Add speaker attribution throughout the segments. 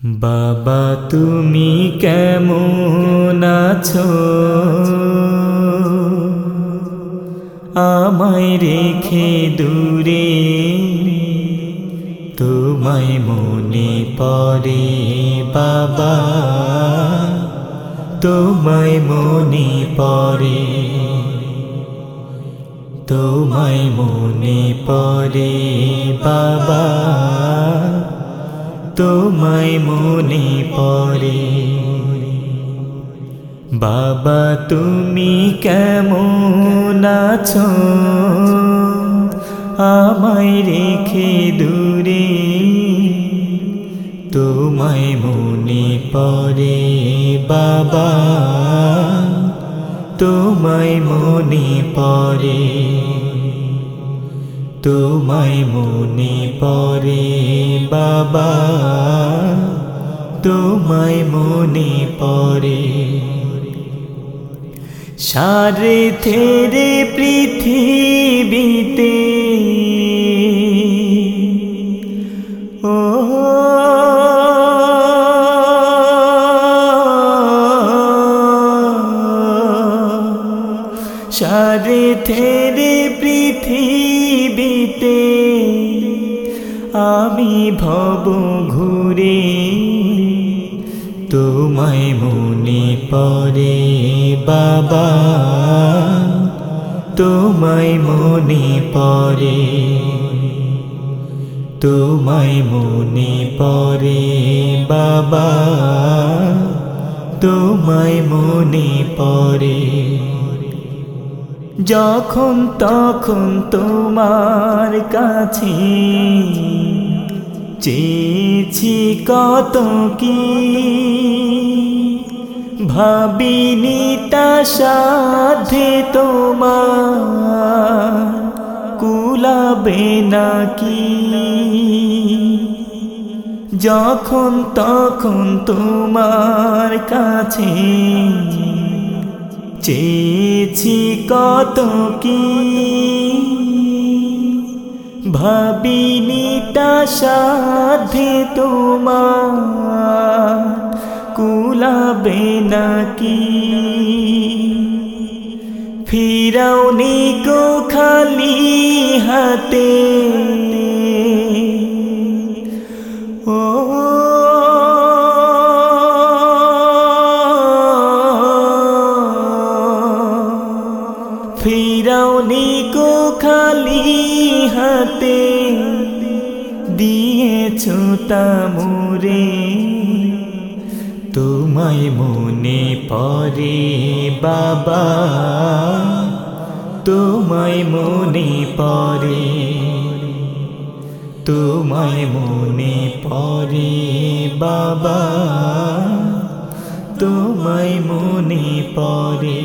Speaker 1: বাবা, তুমি কেমন আছো? আমায় রেখে দূরে তোমায় মনে পড়ে বাবা। তোমায় মনে পড়ে, তোমায় মনে পড়ে বাবা। তোমায় মনে পড়ে। বাবা, তুমি কেমন আছো? আমায় রেখে দূরে তোমায় মনে পড়ে, বাবা। তোমায় মনে পড়ে। তোমায় মনে পরে বাবা। তোমায় মনে পরে সারে থেরে পৃথিবীতে। ও সারে থেরে পৃথিবীতে আমি ভব ঘুরে তোমায় মনে পড়ে বাবা। তোমায় মনে পড়ে, তোমায় মনে পড়ে বাবা। তোমায় মনে পড়ে। যখন তখন তোমার কাছে চেয়েছি কত কি, ভাবিনি তা সাধে তোমার কুলাবে নাকি? যখন তখন তোমার কাছে চেয়েছি কত কি? ভাবিনি তা সাধে তোমার কুলাবে নাকি? ফিরাওনি গো খালি হাতে খালি হাতে দিয়েছ তামুরে তোমায় মনে পরে বাবা, তোমায় মনে পরে তোমায় মনে পরে বাবা, তোমায় মনে পড়ে।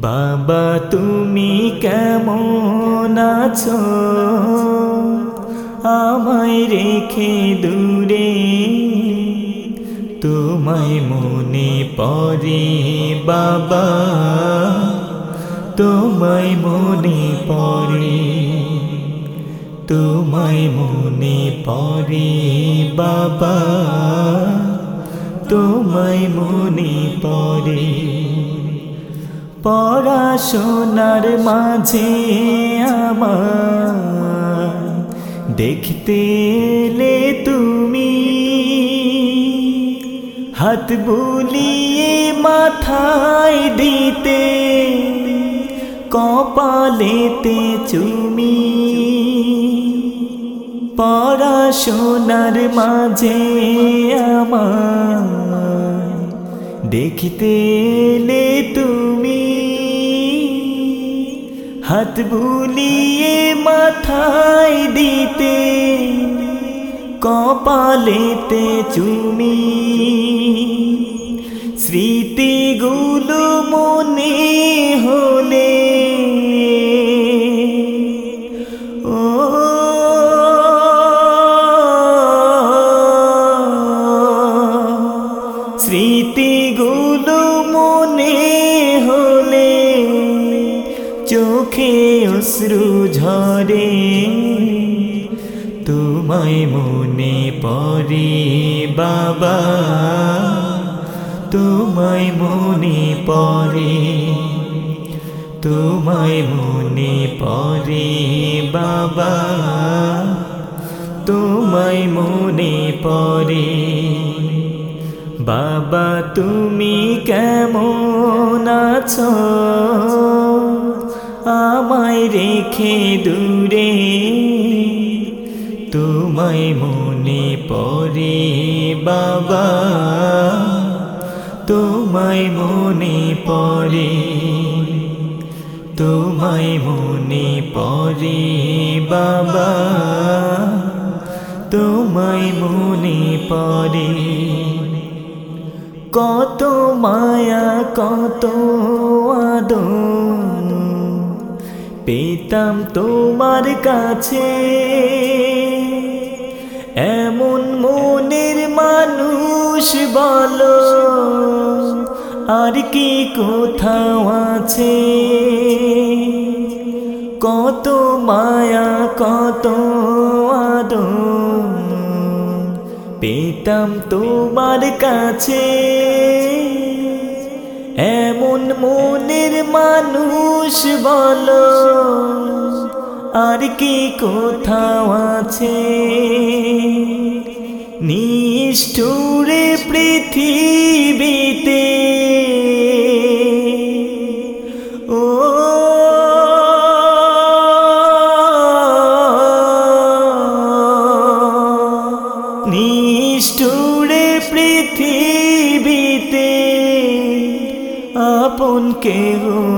Speaker 1: বাবা, তুমি কেমন আছো? আমায় রেখে দূরে, তোমায় মনে পড়ে বাবা। তোমায় মনে পড়ে, তোমায় মনে পড়ে বাবা। তোমায় মনে পড়ে পড়াশোনার মাঝে আমার দেখতে এলে তুমি হাত বুলিয়ে মাথায় দিতে, কপালেতে চুমি। পড়াশোনার মাঝে আমার দেখতে এলে তুমি হাত বুলিয়ে মাথায় দিতে কপালেতে চুমি স্মৃতিগুলো মনে চোখে অশ্রু ঝরে, তোমায় মনে পড়ে বাবা, তোমায় মনে পড়ে, তোমায় মনে পড়ে বাবা, তোমায় মনে পড়ে। বাবা, তুমি কেমন আছো? আমায় রেখে দূরে, তোমায় মনে পড়ে বাবা, তোমায় মনে পড়ে, তোমায় মনে পড়ে বাবা, তোমায় মনে পড়ে। কত মায়া, কত আদর পেতাম তোমার কাছে। এমন মনের মানুষ বলো, আর কি কোথাও আছে? কত মায়া, কত আদর পেতাম তোমার কাছে। এমন মনের মানুষ বলো আর কি কোথাও আছে? নিষ্ঠুরে পৃথিবীতে। ও নিষ্ঠুরে পৃথিবীতে। আপন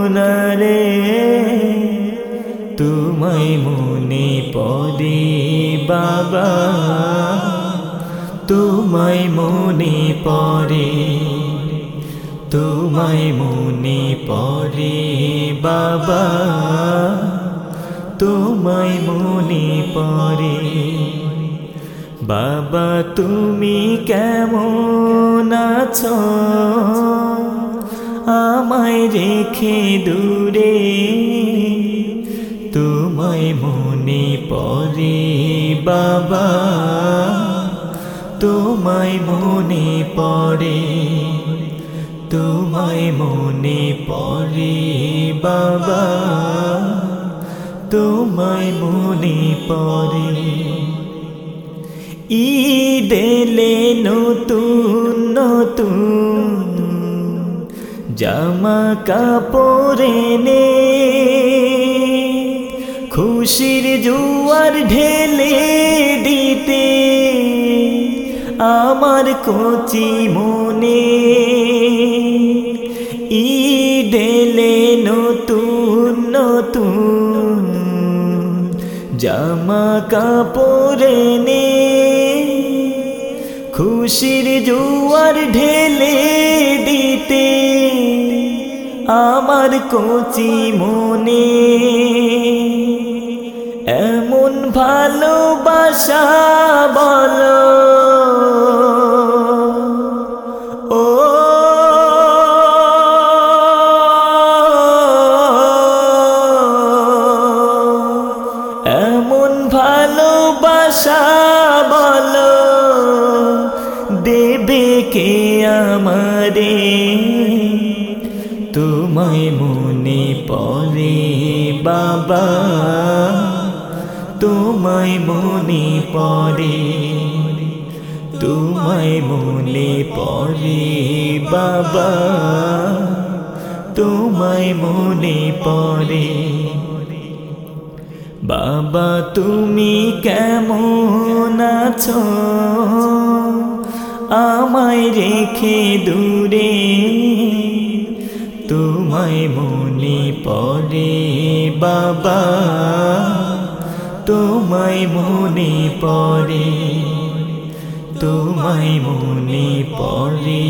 Speaker 1: না রে তোমায় মনে পড়ে বাবা। তোমায় মনে পড়ে। তোমায় মনে পড়ে বাবা। তোমায় মনে পড়ে। বাবা, তুমি কেমন আছো? আমায় রেখে দূরে, তোমায় মনে পড়ে বাবা, তোমায় মনে পড়ে, তোমায় মনে পড়ে বাবা, তোমায় মনে পড়ে। ঈদেলে নতুন নতুন জামা কাপড়ে নে খুশির জুয়ার ঢেলে দিতে আমার কচি মনে। ঈদেলে নতুন নতুন জামা কাপড়ে নে খুশির জুয়ার ঢেলে দিতে। আমার কচি মনে। এমন ভালোবাসা বলো। ও এমন ভালোবাসা বলো। দেবে কে আমারে? বাবা, তোমায় মনে পড়ে, তোমায় মনে পড়ে বাবা, তোমায় মনে পড়ে। বাবা, তুমি কেমন আছো? আমায় রেখে দূরে তোমায় মনে পড়ে, বাবা। তোমায় মনে পড়ে, তোমায় মনে পড়ে,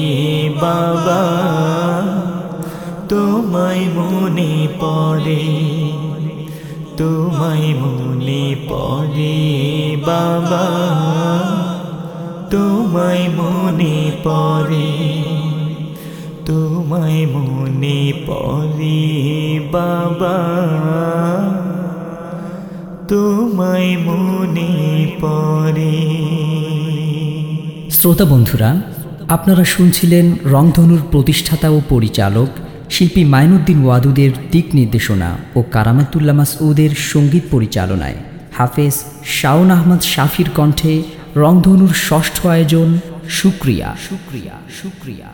Speaker 1: বাবা। তোমায় মনে পড়ে, তোমায় মনে পড়ে, বাবা। তোমায় মনে পড়ে। তোমায় মনে পড়ে, বাবা। তোমায় মনে পড়ে।
Speaker 2: শ্রোতা বন্ধুরা, আপনারা শুনছিলেন রংধনুর প্রতিষ্ঠাতা ও পরিচালক শিল্পী মাইনুদ্দিন ওয়াদুদের দিক নির্দেশনা ও কারামাতুল্লা মাসউদের সংগীত পরিচালনায়। হাফেজ শাওন আহমদ শাফির কণ্ঠে রংধনুর ষষ্ঠ আয়োজন সুক্রিয়া সুক্রিয়া সুক্রিয়া